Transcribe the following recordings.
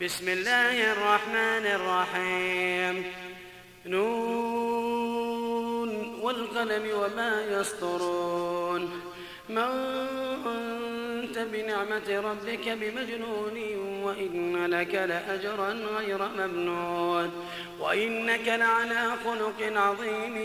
بسم الله الرحمن الرحيم. نون والقلم وما يسطرون. من أنت بنعمة ربك بمجنون وإن لك لأجرا غير ممنون وإنك لعلى خلق عظيم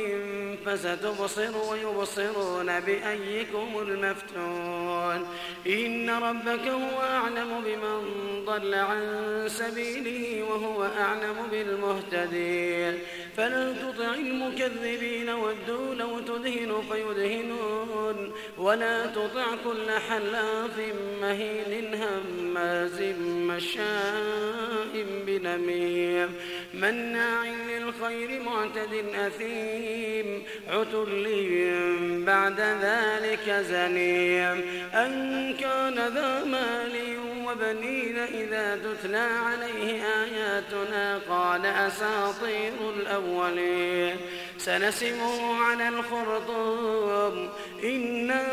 فستبصر ويبصرون بأيكم المفتون إن ربك هو أعلم بمن ضل عن سبيله وهو أعلم بالمهتدين فلا تطع المكذبين ودوا لو تدهن فيدهنون ولا تطع كل حلاف مهين هماز مشاء بنميم مناع للخير معتد أثيم عتل بعد ذلك زنيم أن كان ذا مال وبنين إذا تتلى عليه آياتنا قال أساطير الأولين سنسمه على الخرطوم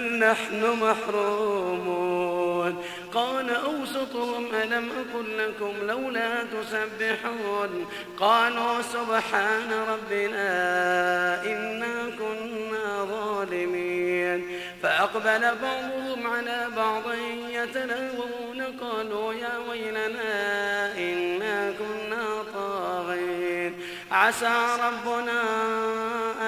بل نحن محرومون. قال أوسطهم ألم أقل لكم لولا تسبحون؟ قالوا سبحان ربنا إنا كنا ظالمين. فأقبل بعضهم على بعض يتلاوون قالوا يا ويلنا إنا كنا طاغين. عسى ربنا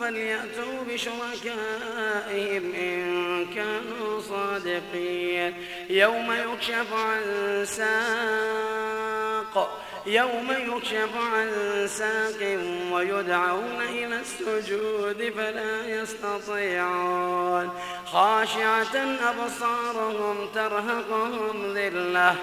فليأتوا بشركائهم إن كانوا صادقين. يوم يكشف عن ساق يوم يكشف عن ساق ويدعون إلى السجود فلا يستطيعون. خاشعة أبصارهم ترهقهم ذلة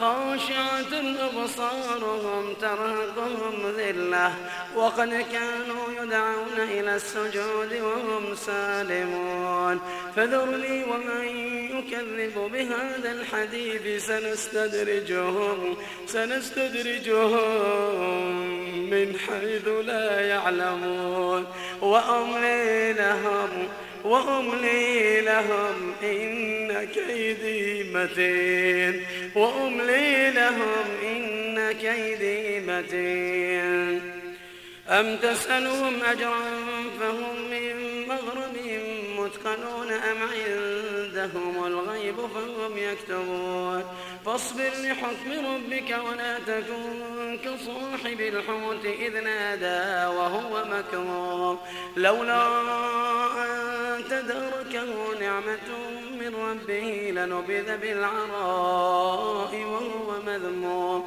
خاشعة أبصارهم ترهقهم ذلة وقد كانوا يدعون إلى السجود وهم سالمون. فذرني ومن يكذب بهذا الحديث سنستدرجهم سنستدرجهم من حيث لا يعلمون. وأملي لهم وأملي لهم إن كيدي متين. وأملي لهم إن كيدي متين. أم تسألهم أجرا فهم مثقلون أم عندهم الغيب فهم يكتبون فاصبر لحكم ربك ولا تكن كصاحب الحوت إذ نادى وهو مكروه لولا أن تدركه نعمة من ربه لنبذ بالعراء وهو مذموم